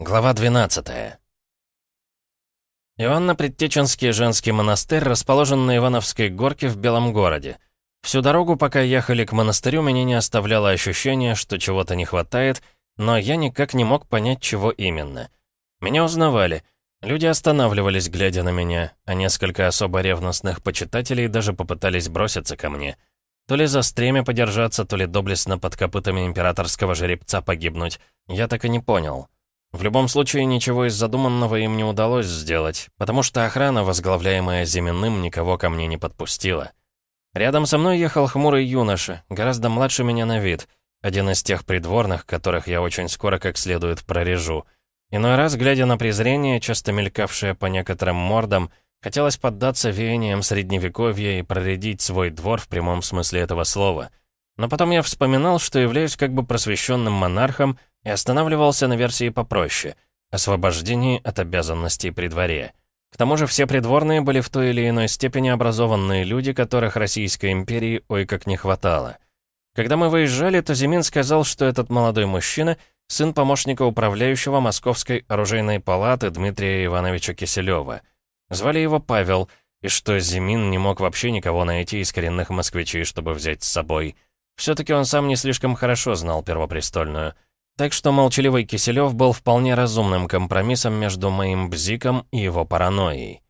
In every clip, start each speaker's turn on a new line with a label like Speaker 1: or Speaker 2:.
Speaker 1: Глава 12 Иванно-Предтеченский женский монастырь расположен на Ивановской горке в Белом городе. Всю дорогу, пока ехали к монастырю, меня не оставляло ощущение, что чего-то не хватает, но я никак не мог понять, чего именно. Меня узнавали. Люди останавливались, глядя на меня, а несколько особо ревностных почитателей даже попытались броситься ко мне. То ли за стремя подержаться, то ли доблестно под копытами императорского жеребца погибнуть. Я так и не понял. В любом случае, ничего из задуманного им не удалось сделать, потому что охрана, возглавляемая Зименным, никого ко мне не подпустила. Рядом со мной ехал хмурый юноша, гораздо младше меня на вид, один из тех придворных, которых я очень скоро как следует прорежу. Иной раз, глядя на презрение, часто мелькавшее по некоторым мордам, хотелось поддаться веяниям средневековья и проредить свой двор в прямом смысле этого слова. Но потом я вспоминал, что являюсь как бы просвещенным монархом, и останавливался на версии попроще — освобождении от обязанностей при дворе. К тому же все придворные были в той или иной степени образованные люди, которых Российской империи ой как не хватало. Когда мы выезжали, то Зимин сказал, что этот молодой мужчина — сын помощника управляющего Московской оружейной палаты Дмитрия Ивановича Киселева. Звали его Павел, и что Зимин не мог вообще никого найти из коренных москвичей, чтобы взять с собой. Все-таки он сам не слишком хорошо знал Первопрестольную — так что молчаливый Киселев был вполне разумным компромиссом между моим бзиком и его паранойей.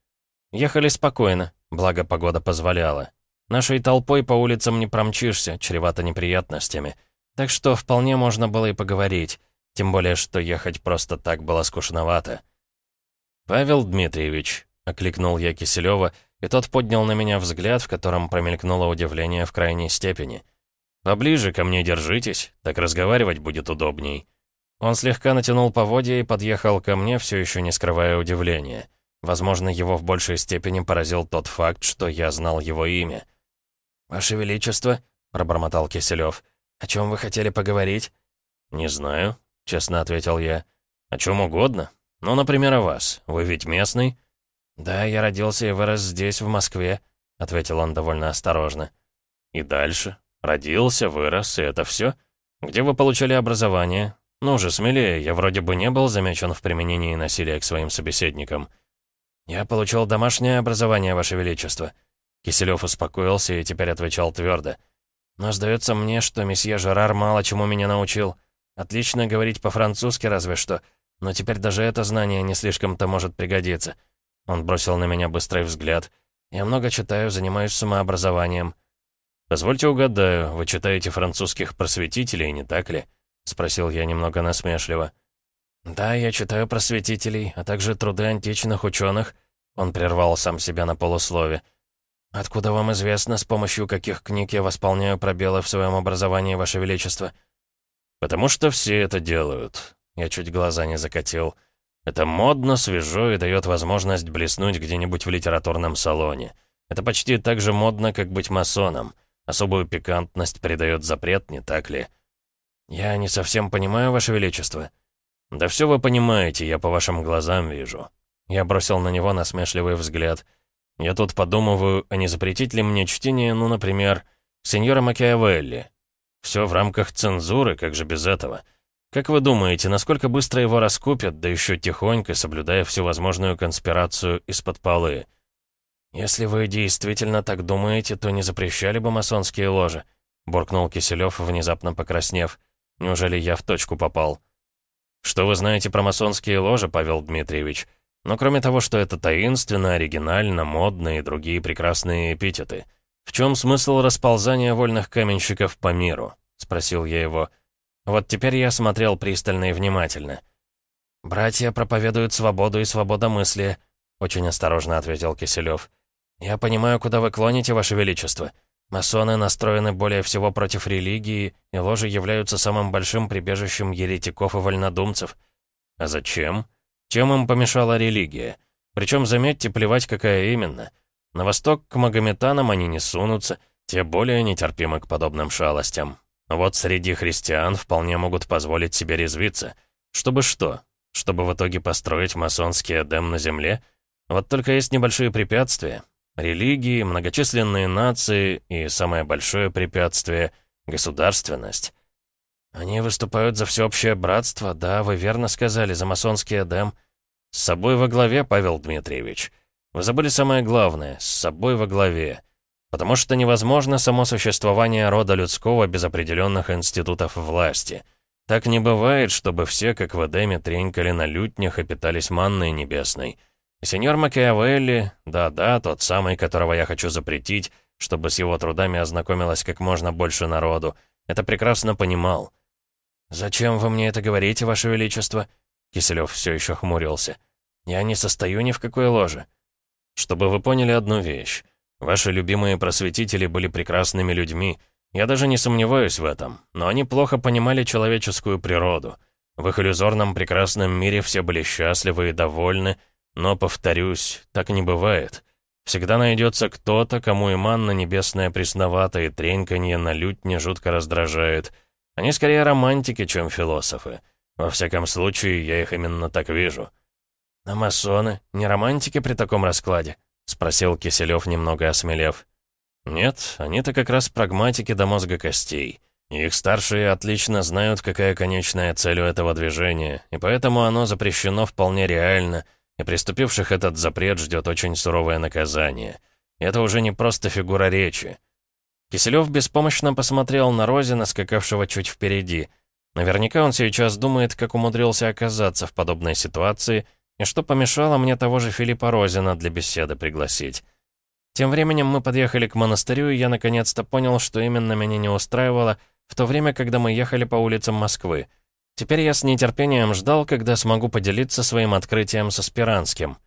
Speaker 1: Ехали спокойно, благо погода позволяла. Нашей толпой по улицам не промчишься, чревато неприятностями. Так что вполне можно было и поговорить, тем более, что ехать просто так было скучновато. «Павел Дмитриевич», — окликнул я Киселева, и тот поднял на меня взгляд, в котором промелькнуло удивление в крайней степени — «Поближе ко мне держитесь, так разговаривать будет удобней». Он слегка натянул поводья и подъехал ко мне, все еще не скрывая удивления. Возможно, его в большей степени поразил тот факт, что я знал его имя. «Ваше Величество», — пробормотал Киселев, — «о чем вы хотели поговорить?» «Не знаю», — честно ответил я. «О чем угодно. Ну, например, о вас. Вы ведь местный?» «Да, я родился и вырос здесь, в Москве», — ответил он довольно осторожно. «И дальше? Родился, вырос, и это все? Где вы получали образование? Ну же, смелее, я вроде бы не был замечен в применении насилия к своим собеседникам. Я получил домашнее образование, Ваше Величество. Киселев успокоился и теперь отвечал твердо. Но сдается мне, что месье Жерар мало чему меня научил. Отлично говорить по-французски разве что, но теперь даже это знание не слишком-то может пригодиться. Он бросил на меня быстрый взгляд. Я много читаю, занимаюсь самообразованием. «Позвольте угадаю, вы читаете французских просветителей, не так ли?» — спросил я немного насмешливо. «Да, я читаю просветителей, а также труды античных ученых». Он прервал сам себя на полуслове. «Откуда вам известно, с помощью каких книг я восполняю пробелы в своем образовании, Ваше Величество?» «Потому что все это делают». Я чуть глаза не закатил. «Это модно, свежо и дает возможность блеснуть где-нибудь в литературном салоне. Это почти так же модно, как быть масоном. Особую пикантность придает запрет, не так ли? Я не совсем понимаю, Ваше Величество. Да все вы понимаете, я по вашим глазам вижу. Я бросил на него насмешливый взгляд. Я тут подумываю, а не запретить ли мне чтение, ну, например, сеньора Макиавелли. Все в рамках цензуры, как же без этого? Как вы думаете, насколько быстро его раскупят, да еще тихонько, соблюдая всю возможную конспирацию из-под полы? «Если вы действительно так думаете, то не запрещали бы масонские ложи», — буркнул Киселев, внезапно покраснев. «Неужели я в точку попал?» «Что вы знаете про масонские ложи, Павел Дмитриевич? Но кроме того, что это таинственно, оригинально, модно и другие прекрасные эпитеты. В чем смысл расползания вольных каменщиков по миру?» — спросил я его. Вот теперь я смотрел пристально и внимательно. «Братья проповедуют свободу и свободомыслие», — очень осторожно ответил Киселев. «Я понимаю, куда вы клоните, Ваше Величество. Масоны настроены более всего против религии, и ложи являются самым большим прибежищем еретиков и вольнодумцев. А зачем? Чем им помешала религия? Причем, заметьте, плевать, какая именно. На восток к магометанам они не сунутся, те более нетерпимы к подобным шалостям. Вот среди христиан вполне могут позволить себе резвиться. Чтобы что? Чтобы в итоге построить масонский Эдем на земле? Вот только есть небольшие препятствия. Религии, многочисленные нации и самое большое препятствие — государственность. «Они выступают за всеобщее братство, да, вы верно сказали, за масонский Эдем. С собой во главе, Павел Дмитриевич. Вы забыли самое главное, с собой во главе. Потому что невозможно само существование рода людского без определенных институтов власти. Так не бывает, чтобы все, как в Эдеме, тренькали на лютнях и питались манной небесной. Сеньор Макиавелли, да-да, тот самый, которого я хочу запретить, чтобы с его трудами ознакомилось как можно больше народу, это прекрасно понимал. «Зачем вы мне это говорите, Ваше Величество?» Киселев все еще хмурился. «Я не состою ни в какой ложе». «Чтобы вы поняли одну вещь. Ваши любимые просветители были прекрасными людьми. Я даже не сомневаюсь в этом. Но они плохо понимали человеческую природу. В их иллюзорном прекрасном мире все были счастливы и довольны. Но, повторюсь, так не бывает. Всегда найдется кто-то, кому и манна небесная пресновата, и треньканье на лютне жутко раздражает. Они скорее романтики, чем философы. Во всяком случае, я их именно так вижу. «А масоны? Не романтики при таком раскладе?» — спросил Киселев, немного осмелев. «Нет, они-то как раз прагматики до мозга костей. Их старшие отлично знают, какая конечная цель у этого движения, и поэтому оно запрещено вполне реально, и приступивших этот запрет ждет очень суровое наказание. И это уже не просто фигура речи». Киселев беспомощно посмотрел на Розина, скакавшего чуть впереди. Наверняка он сейчас думает, как умудрился оказаться в подобной ситуации — и что помешало мне того же Филиппа Розина для беседы пригласить? Тем временем мы подъехали к монастырю, и я наконец-то понял, что именно меня не устраивало в то время, когда мы ехали по улицам Москвы. Теперь я с нетерпением ждал, когда смогу поделиться своим открытием со Спиранским.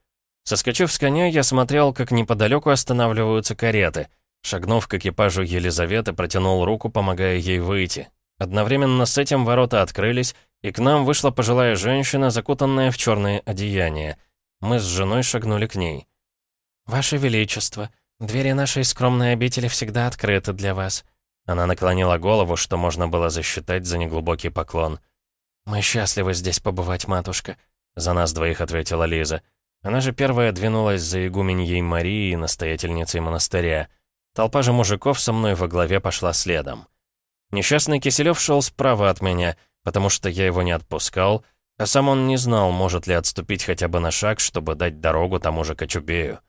Speaker 1: Соскочив с коня, я смотрел, как неподалеку останавливаются кареты. Шагнув к экипажу Елизаветы, протянул руку, помогая ей выйти. Одновременно с этим ворота открылись, и к нам вышла пожилая женщина, закутанная в черные одеяния. Мы с женой шагнули к ней. «Ваше Величество, двери нашей скромной обители всегда открыты для вас». Она наклонила голову, что можно было засчитать за неглубокий поклон. «Мы счастливы здесь побывать, матушка», — за нас двоих ответила Лиза. Она же первая двинулась за игуменьей Марией, настоятельницей монастыря. Толпа же мужиков со мной во главе пошла следом. Несчастный Киселев шел справа от меня — потому что я его не отпускал, а сам он не знал, может ли отступить хотя бы на шаг, чтобы дать дорогу тому же Кочубею.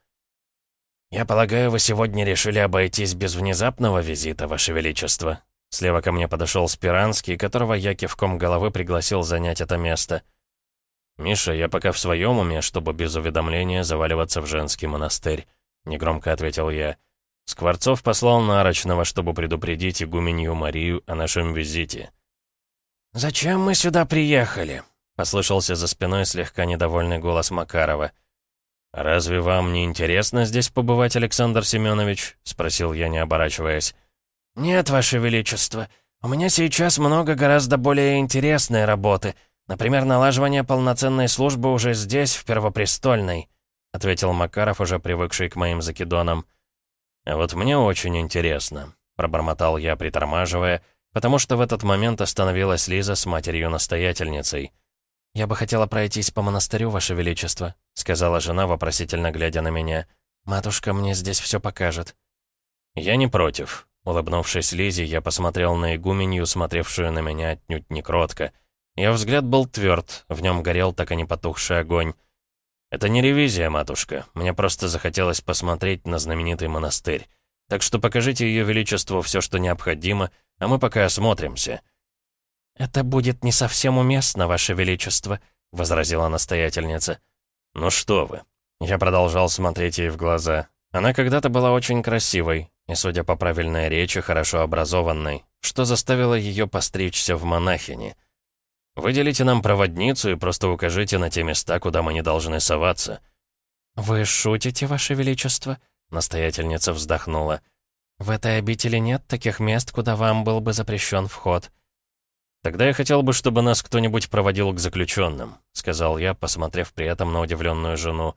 Speaker 1: «Я полагаю, вы сегодня решили обойтись без внезапного визита, Ваше Величество?» Слева ко мне подошел Спиранский, которого я кивком головы пригласил занять это место. «Миша, я пока в своем уме, чтобы без уведомления заваливаться в женский монастырь», — негромко ответил я. Скворцов послал Нарочного, чтобы предупредить игуменью Марию о нашем визите.
Speaker 2: «Зачем мы сюда приехали?» — послышался за спиной слегка недовольный голос Макарова.
Speaker 1: «Разве вам не интересно здесь побывать, Александр Семенович?» — спросил я, не оборачиваясь.
Speaker 2: «Нет, Ваше Величество. У меня сейчас много гораздо более интересной работы. Например, налаживание полноценной службы уже здесь, в Первопрестольной», — ответил Макаров, уже привыкший к моим закидонам.
Speaker 1: «А вот мне очень интересно», — пробормотал я, притормаживая, — потому что в этот момент остановилась Лиза с матерью-настоятельницей.
Speaker 3: «Я бы хотела пройтись по монастырю, Ваше Величество», — сказала жена, вопросительно глядя на меня. «Матушка мне здесь все покажет».
Speaker 1: «Я не против». Улыбнувшись Лизе, я посмотрел на игуменью, смотревшую на меня отнюдь не кротко. Ее взгляд был тверд, в нем горел так и не потухший огонь. «Это не ревизия, матушка. Мне просто захотелось посмотреть на знаменитый монастырь. Так что покажите Ее Величеству все, что необходимо, а мы пока осмотримся».
Speaker 3: «Это будет не совсем уместно, Ваше Величество», — возразила настоятельница.
Speaker 1: «Ну что вы». Я продолжал смотреть ей в глаза. Она когда-то была очень красивой, и, судя по правильной речи, хорошо образованной, что заставило ее постричься в монахини. «Выделите нам проводницу и просто укажите на те места, куда мы не должны соваться».
Speaker 3: «Вы шутите, Ваше Величество?» Настоятельница вздохнула. «В этой обители нет таких мест, куда вам был бы запрещен вход».
Speaker 1: «Тогда я хотел бы, чтобы нас кто-нибудь проводил к заключенным», — сказал я, посмотрев при этом на удивленную жену.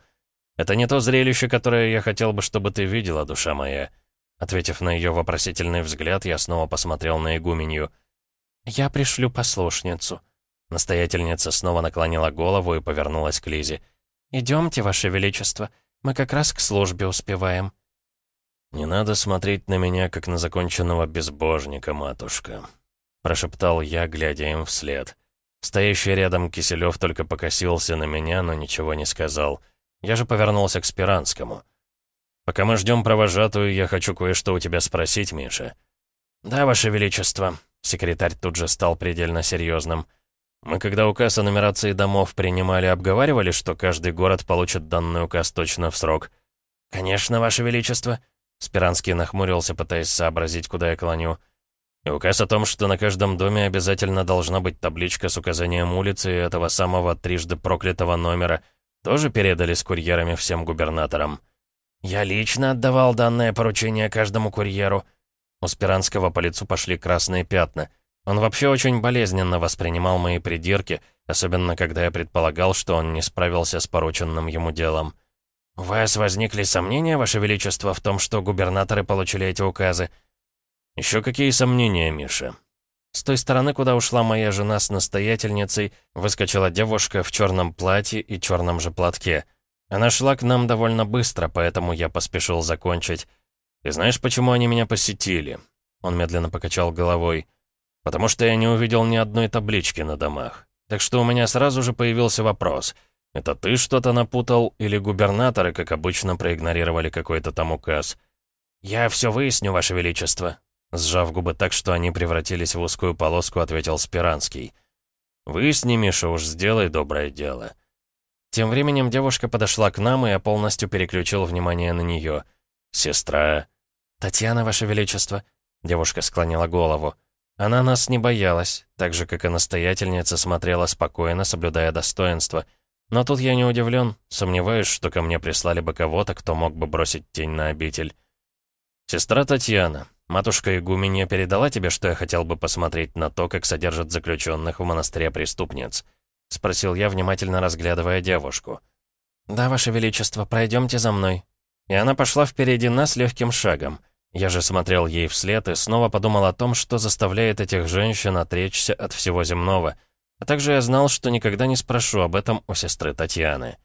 Speaker 1: «Это не то зрелище, которое я хотел бы, чтобы ты видела, душа моя». Ответив на ее вопросительный взгляд, я снова посмотрел на игуменью.
Speaker 3: «Я пришлю послушницу».
Speaker 1: Настоятельница снова наклонила голову и повернулась к Лизе.
Speaker 3: «Идемте, Ваше Величество. Мы как раз к службе успеваем».
Speaker 1: «Не надо смотреть на меня, как на законченного безбожника, матушка». — прошептал я, глядя им вслед. Стоящий рядом Киселев только покосился на меня, но ничего не сказал. Я же повернулся к Спиранскому. «Пока мы ждем провожатую, я хочу кое-что у тебя спросить, Миша».
Speaker 2: «Да, Ваше Величество», — секретарь тут же стал предельно серьезным.
Speaker 1: «Мы, когда указ о нумерации домов принимали, обговаривали, что каждый город получит данный указ точно в срок».
Speaker 2: «Конечно, Ваше Величество», — Спиранский нахмурился, пытаясь сообразить, куда я клоню.
Speaker 1: И указ о том, что на каждом доме обязательно должна быть табличка с указанием улицы и этого самого трижды проклятого номера, тоже передали с курьерами всем губернаторам.
Speaker 2: «Я лично отдавал данное поручение каждому курьеру».
Speaker 1: У Спиранского по лицу пошли красные пятна. Он вообще очень болезненно воспринимал мои придирки, особенно когда я предполагал, что он не справился с порученным ему делом.
Speaker 2: «У вас возникли сомнения, Ваше Величество, в том, что губернаторы получили эти указы?»
Speaker 1: «Еще какие сомнения, Миша?»
Speaker 2: С той стороны, куда ушла моя жена с настоятельницей, выскочила девушка в черном платье и черном же платке. Она шла к нам довольно быстро, поэтому я поспешил закончить.
Speaker 1: «И знаешь, почему они меня посетили?» Он медленно покачал головой. «Потому что я не увидел ни одной таблички на домах. Так что у меня сразу же появился вопрос. Это ты что-то напутал, или губернаторы, как обычно, проигнорировали какой-то там указ?»
Speaker 2: «Я все выясню, Ваше Величество»,
Speaker 1: Сжав губы так, что они превратились в узкую полоску, ответил Спиранский. «Выясни, Миша, уж сделай доброе дело».
Speaker 2: Тем временем девушка подошла к нам, и я полностью переключил внимание на нее.
Speaker 1: «Сестра...»
Speaker 2: «Татьяна, Ваше Величество...» Девушка склонила голову. Она нас не боялась, так же, как и настоятельница смотрела спокойно, соблюдая достоинство. Но тут я не удивлен, сомневаюсь, что ко мне прислали бы кого-то, кто мог бы бросить тень на обитель.
Speaker 1: «Сестра Татьяна, Матушка Игуменья передала тебе, что я хотел бы посмотреть на то, как содержат заключенных в монастыре преступниц?» — спросил я, внимательно разглядывая девушку.
Speaker 2: «Да, Ваше Величество, пройдемте за мной». И она пошла впереди нас легким шагом. Я же смотрел ей вслед и снова подумал о том, что заставляет этих женщин отречься от всего земного. А также я знал, что никогда не спрошу об этом у сестры Татьяны.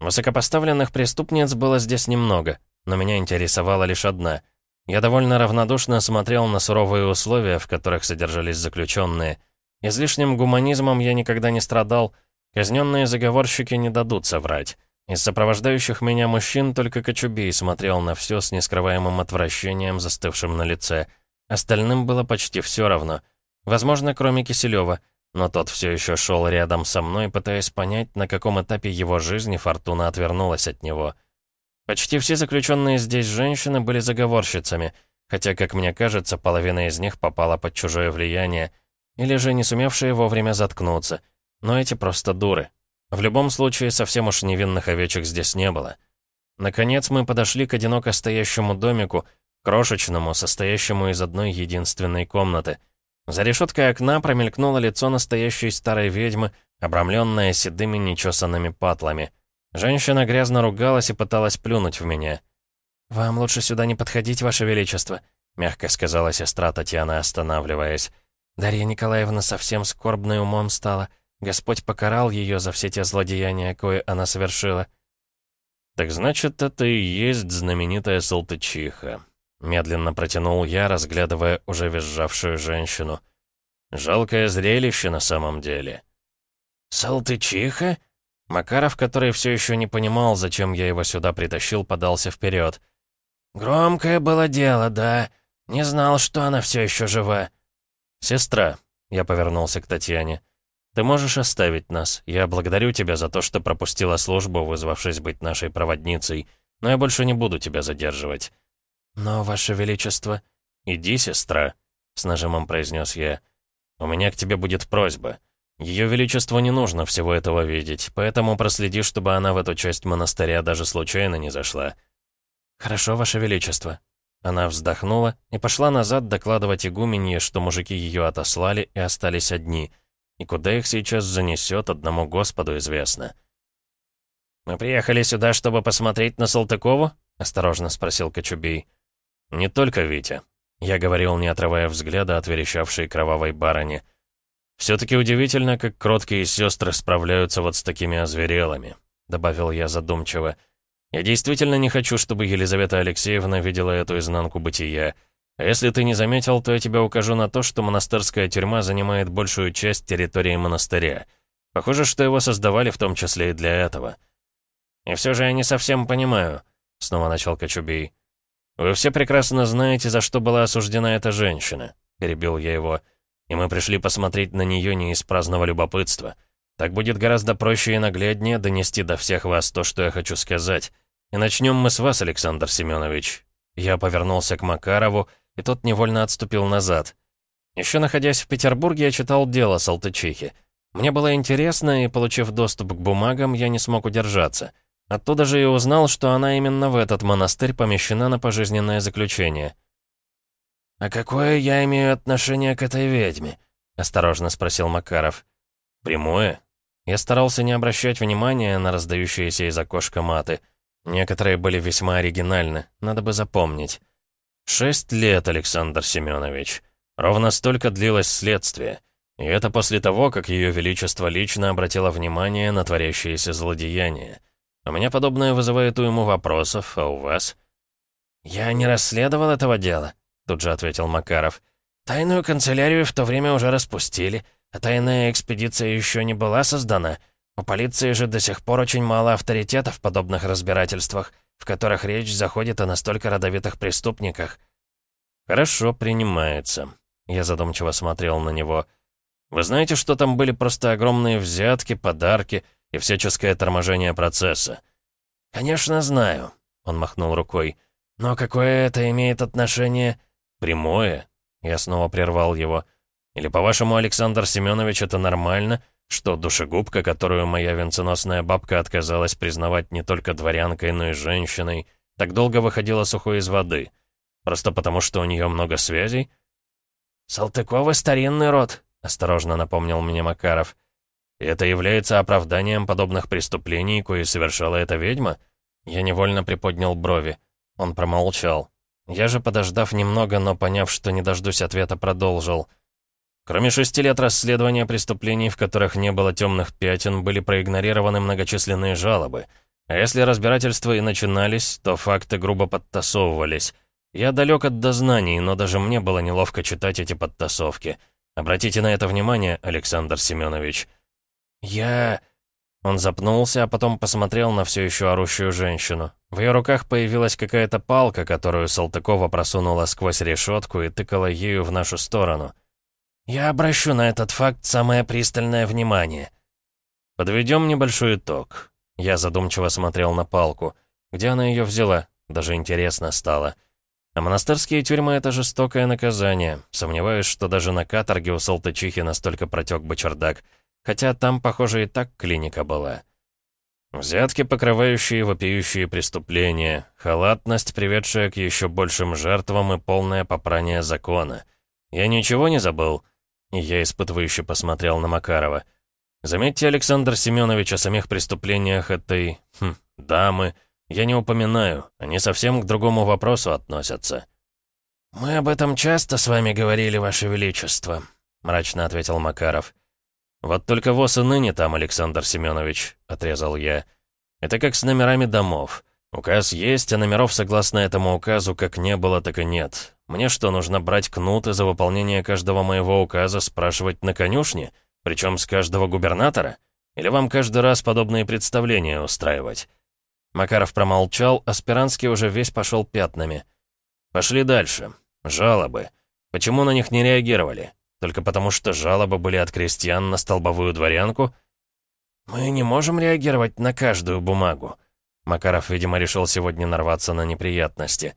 Speaker 2: Высокопоставленных преступниц было здесь немного, но меня интересовала лишь одна — я довольно равнодушно смотрел на суровые условия, в которых содержались заключенные. Излишним гуманизмом я никогда не страдал. Казненные заговорщики не дадут соврать. Из сопровождающих меня мужчин только Кочубей смотрел на все с нескрываемым отвращением, застывшим на лице. Остальным было почти все равно. Возможно, кроме Киселева, но тот все еще шел рядом со мной, пытаясь понять, на каком этапе его жизни Фортуна отвернулась от него. Почти все заключенные здесь женщины были заговорщицами, хотя, как мне кажется, половина из них попала под чужое влияние, или же не сумевшие вовремя заткнуться. Но эти просто дуры. В любом случае, совсем уж невинных овечек здесь не было. Наконец мы подошли к одиноко стоящему домику, крошечному, состоящему из одной единственной комнаты. За решеткой окна промелькнуло лицо настоящей старой ведьмы, обрамленное седыми нечесанными патлами — Женщина грязно ругалась и пыталась плюнуть в меня. «Вам лучше сюда не подходить, Ваше Величество», — мягко сказала сестра Татьяна, останавливаясь. «Дарья Николаевна совсем скорбной умом стала. Господь покарал ее за все те злодеяния, кое она совершила».
Speaker 1: «Так значит, это и есть знаменитая Салтычиха», — медленно протянул я, разглядывая уже визжавшую женщину. «Жалкое зрелище на самом деле».
Speaker 2: «Салтычиха?» Макаров, который все еще не понимал, зачем я его сюда притащил, подался вперед. «Громкое было дело, да. Не знал, что она все еще жива».
Speaker 1: «Сестра», — я повернулся к Татьяне, — «ты можешь оставить нас. Я благодарю тебя за то, что пропустила службу, вызвавшись быть нашей проводницей, но я больше не буду тебя задерживать».
Speaker 2: «Но, Ваше Величество...»
Speaker 1: «Иди, сестра», — с нажимом произнес я. «У меня к тебе будет просьба». Ее Величеству не нужно всего этого видеть, поэтому проследи, чтобы она в эту часть монастыря даже случайно не зашла».
Speaker 2: «Хорошо, Ваше Величество». Она вздохнула и пошла назад докладывать игуменье, что мужики ее отослали и остались одни. И куда их сейчас занесет, одному Господу известно. «Мы приехали сюда, чтобы посмотреть на Салтыкову?» — осторожно спросил Кочубей.
Speaker 1: «Не только Витя», — я говорил, не отрывая взгляда от верещавшей кровавой барыни — «Все-таки удивительно, как кроткие сестры справляются вот с такими озверелыми», — добавил я задумчиво. «Я действительно не хочу, чтобы Елизавета Алексеевна видела эту изнанку бытия. А если ты не заметил, то я тебе укажу на то, что монастырская тюрьма занимает большую часть территории монастыря. Похоже, что его создавали в том числе и для этого. И все же я не совсем понимаю, — снова начал Кочубей. «Вы все прекрасно знаете, за что была осуждена эта женщина», — перебил я его. «И мы пришли посмотреть на нее не из праздного любопытства. Так будет гораздо проще и нагляднее донести до всех вас то, что я хочу сказать. И начнем мы с вас, Александр Семенович». Я повернулся к Макарову, и тот невольно отступил назад. Еще находясь в Петербурге, я читал дело Салтычихи. Мне было интересно, и, получив доступ к бумагам, я не смог удержаться. Оттуда же и узнал, что она именно в этот монастырь помещена на пожизненное заключение.
Speaker 2: «А какое я имею отношение к этой ведьме?» — осторожно спросил Макаров.
Speaker 1: «Прямое?» Я старался не обращать внимания на раздающиеся из окошка маты. Некоторые были весьма оригинальны, надо бы запомнить. «Шесть лет, Александр Семенович. Ровно столько длилось следствие. И это после того, как Ее Величество лично обратило внимание на творящиеся злодеяния. У меня подобное вызывает уйму вопросов, а у вас?»
Speaker 2: «Я не расследовал этого дела», — тут же ответил Макаров. «Тайную канцелярию в то время уже распустили, а тайная экспедиция еще не была создана. У полиции же до сих пор очень мало авторитета в подобных разбирательствах, в которых речь заходит о настолько родовитых преступниках».
Speaker 1: «Хорошо, принимается». Я задумчиво смотрел на него. «Вы знаете, что там были просто огромные взятки, подарки и всяческое торможение процесса?»
Speaker 2: «Конечно знаю», — он махнул рукой. «Но какое это имеет отношение...»
Speaker 1: «Прямое?» Я снова прервал его. «Или, по-вашему, Александр Семенович, это нормально, что душегубка, которую моя венценосная бабка отказалась признавать не только дворянкой, но и женщиной, так долго выходила сухой из воды? Просто потому, что у нее много связей?»
Speaker 2: «Салтыкова старинный род», — осторожно напомнил мне Макаров.
Speaker 1: «И это является оправданием подобных преступлений, кое совершала эта ведьма?» Я невольно приподнял брови. Он промолчал. Я же, подождав немного, но поняв, что не дождусь ответа, продолжил. Кроме шести лет расследования преступлений, в которых не было темных пятен, были проигнорированы многочисленные жалобы. А если разбирательства и начинались, то факты грубо подтасовывались. Я далек от дознаний, но даже мне было неловко читать эти подтасовки. Обратите на это внимание, Александр Семенович.
Speaker 2: «Я...»
Speaker 1: Он запнулся, а потом посмотрел на все еще орущую женщину. В ее руках появилась какая-то палка, которую Салтыкова просунула сквозь решетку и тыкала ею в нашу сторону.
Speaker 2: «Я обращу на этот факт самое пристальное внимание».
Speaker 1: «Подведем небольшой итог». Я задумчиво смотрел на палку. Где она ее взяла? Даже интересно стало. А монастырские тюрьмы — это жестокое наказание. Сомневаюсь, что даже на каторге у Салтычихи настолько протек бы чердак. Хотя там, похоже, и так клиника была. Взятки, покрывающие вопиющие преступления, халатность, приведшая к еще большим жертвам и полное попрание закона. Я ничего не забыл?» Я испытывающе посмотрел на Макарова. «Заметьте, Александр Семенович, о самих преступлениях этой... Хм, дамы. Я не упоминаю. Они совсем к другому вопросу относятся».
Speaker 2: «Мы об этом часто с вами говорили, Ваше Величество», — мрачно ответил Макаров.
Speaker 1: «Вот только ВОЗ и ныне там, Александр Семенович», — отрезал я. «Это как с номерами домов. Указ есть, а номеров согласно этому указу как не было, так и нет. Мне что, нужно брать кнут и за выполнение каждого моего указа спрашивать на конюшне? Причем с каждого губернатора? Или вам каждый раз подобные представления устраивать?» Макаров промолчал, а Спиранский уже весь пошел пятнами. «Пошли дальше. Жалобы. Почему на них не реагировали? Только потому, что жалобы были от крестьян на столбовую дворянку?
Speaker 2: Мы не можем реагировать на каждую бумагу.
Speaker 1: Макаров, видимо, решил сегодня нарваться на неприятности.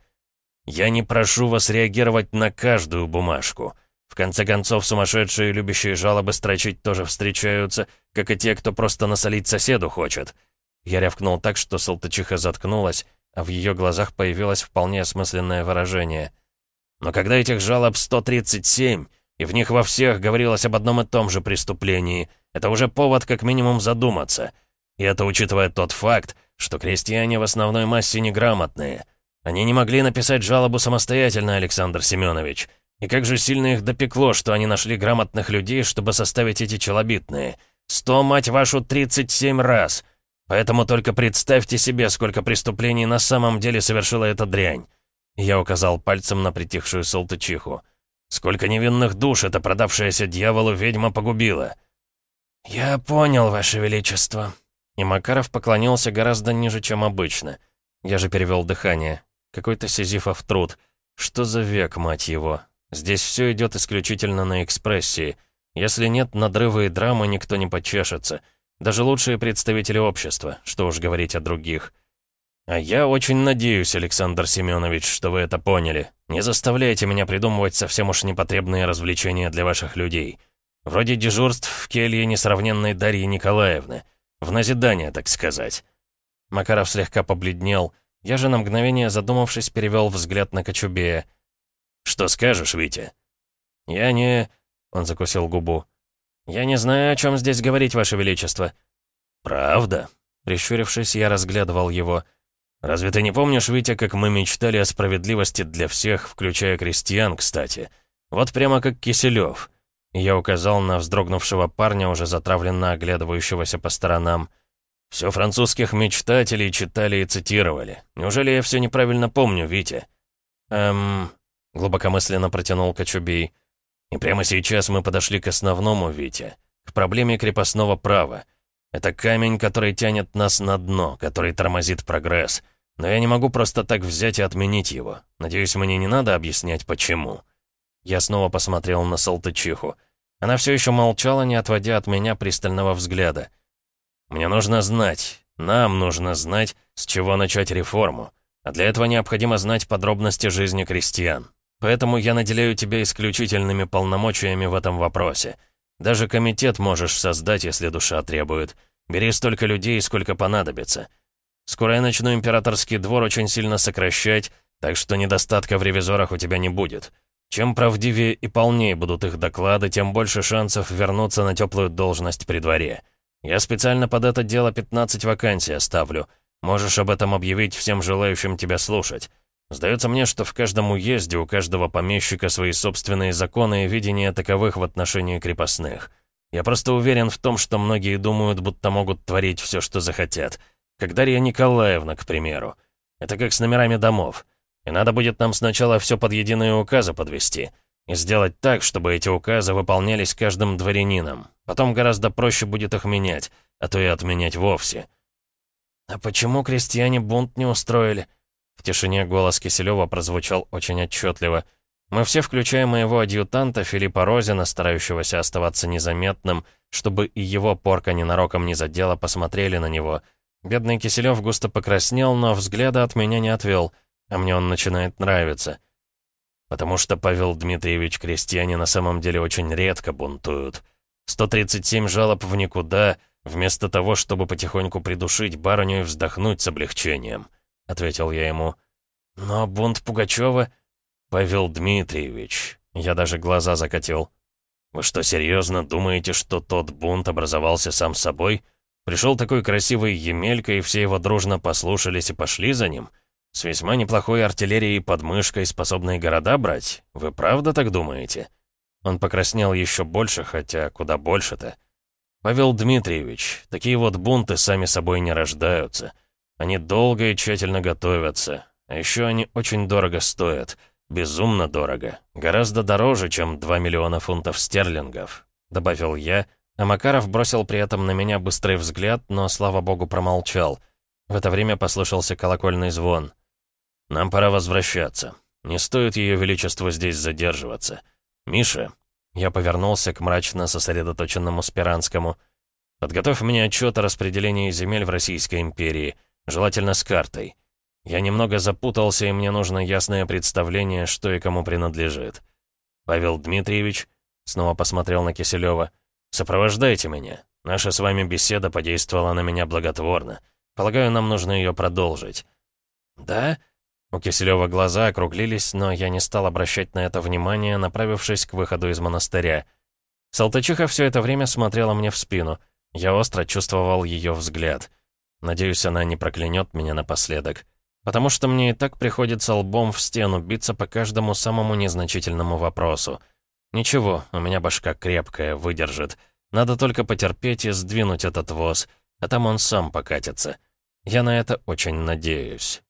Speaker 1: «Я не прошу вас реагировать на каждую бумажку. В конце концов, сумасшедшие, любящие жалобы строчить тоже встречаются, как и те, кто просто насолить соседу хочет». Я рявкнул так, что Салтычиха заткнулась, а в ее глазах появилось вполне осмысленное выражение. «Но когда этих жалоб 137, и в них во всех говорилось об одном и том же преступлении. Это уже повод как минимум задуматься. И это учитывая тот факт, что крестьяне в основной массе неграмотные. Они не могли написать жалобу самостоятельно, Александр Семенович. И как же сильно их допекло, что они нашли грамотных людей, чтобы составить эти челобитные. Сто, мать вашу, тридцать семь раз. Поэтому только представьте себе, сколько преступлений на самом деле совершила эта дрянь. Я указал пальцем на притихшую Салтычиху. «Сколько невинных душ эта продавшаяся дьяволу ведьма погубила!»
Speaker 2: «Я понял, Ваше Величество».
Speaker 1: И Макаров поклонился гораздо ниже, чем обычно. Я же перевел дыхание. Какой-то сизифов труд. Что за век, мать его? Здесь все идет исключительно на экспрессии. Если нет надрыва и драмы, никто не почешется. Даже лучшие представители общества, что уж говорить о других. А я очень надеюсь, Александр Семенович, что вы это поняли. Не заставляйте меня придумывать совсем уж непотребные развлечения для ваших людей. Вроде дежурств в келье несравненной Дарьи Николаевны. В назидание, так сказать. Макаров слегка побледнел. Я же на мгновение задумавшись перевел взгляд на Кочубея. «Что скажешь, Витя?» «Я не...» — он закусил губу. «Я не знаю, о чем здесь говорить, Ваше Величество». «Правда?» Прищурившись, я разглядывал его. «Разве ты не помнишь, Витя, как мы мечтали о справедливости для всех, включая крестьян, кстати? Вот прямо как Киселев». Я указал на вздрогнувшего парня, уже затравленно оглядывающегося по сторонам. «Все французских мечтателей читали и цитировали. Неужели я все неправильно помню, Витя?» «Эм...» — глубокомысленно протянул Кочубей. «И прямо сейчас мы подошли к основному, Витя, к проблеме крепостного права. Это камень, который тянет нас на дно, который тормозит прогресс. Но я не могу просто так взять и отменить его. Надеюсь, мне не надо объяснять, почему». Я снова посмотрел на Салтычиху. Она все еще молчала, не отводя от меня пристального взгляда. «Мне нужно знать, нам нужно знать, с чего начать реформу. А для этого необходимо знать подробности жизни крестьян. Поэтому я наделяю тебя исключительными полномочиями в этом вопросе. Даже комитет можешь создать, если душа требует. Бери столько людей, сколько понадобится. Скоро я начну императорский двор очень сильно сокращать, так что недостатка в ревизорах у тебя не будет. Чем правдивее и полнее будут их доклады, тем больше шансов вернуться на теплую должность при дворе. Я специально под это дело 15 вакансий оставлю. Можешь об этом объявить всем желающим тебя слушать. Сдается мне, что в каждом уезде у каждого помещика свои собственные законы и видения таковых в отношении крепостных. Я просто уверен в том, что многие думают, будто могут творить все, что захотят. Как Дарья Николаевна, к примеру. Это как с номерами домов. И надо будет нам сначала все под единые указы подвести. И сделать так, чтобы эти указы выполнялись каждым дворянином. Потом гораздо проще будет их менять, а то и отменять вовсе.
Speaker 2: «А почему крестьяне бунт не устроили?» В тишине голос Киселева прозвучал очень отчетливо. Мы все, включая моего адъютанта Филиппа Розина, старающегося оставаться незаметным, чтобы и его порка ненароком не задела, посмотрели на него. Бедный Киселев густо покраснел, но взгляда от меня не отвел — а мне он начинает нравиться. Потому что Павел Дмитриевич крестьяне на самом деле очень редко бунтуют. 137 жалоб в никуда, вместо того, чтобы потихоньку придушить барыню и вздохнуть с облегчением, — ответил я ему. Но бунт Пугачева... Павел Дмитриевич, я даже глаза закатил. Вы что, серьезно думаете, что тот бунт образовался сам собой? Пришел такой красивый Емелька, и все его дружно послушались и пошли за ним? С весьма неплохой артиллерией под мышкой, способной города брать? Вы правда так думаете?» Он покраснел еще больше, хотя куда больше-то. «Павел Дмитриевич, такие вот бунты сами собой не рождаются. Они долго и тщательно готовятся. А еще они очень дорого стоят. Безумно дорого. Гораздо дороже, чем 2 миллиона фунтов стерлингов», — добавил я, а Макаров бросил при этом на меня быстрый взгляд, но, слава богу, промолчал. В это время послышался колокольный звон. «Нам пора возвращаться. Не стоит Ее Величество здесь задерживаться. Миша...» Я повернулся к мрачно сосредоточенному Спиранскому. «Подготовь мне отчет о распределении земель в Российской империи, желательно с картой. Я немного запутался, и мне нужно ясное представление, что и кому принадлежит. Павел Дмитриевич...» Снова посмотрел на Киселева. «Сопровождайте меня. Наша с вами беседа подействовала на меня благотворно. Полагаю, нам нужно ее продолжить». «Да?»
Speaker 1: У Киселева глаза округлились, но я не стал обращать на это внимание, направившись к выходу из монастыря. Салтычиха все это время смотрела мне в спину. Я остро чувствовал ее взгляд. Надеюсь, она не проклянет меня напоследок. Потому что мне и так приходится лбом в стену биться по каждому самому незначительному вопросу. Ничего, у меня башка крепкая, выдержит. Надо только потерпеть и сдвинуть этот воз, а там он сам покатится. Я на это очень надеюсь.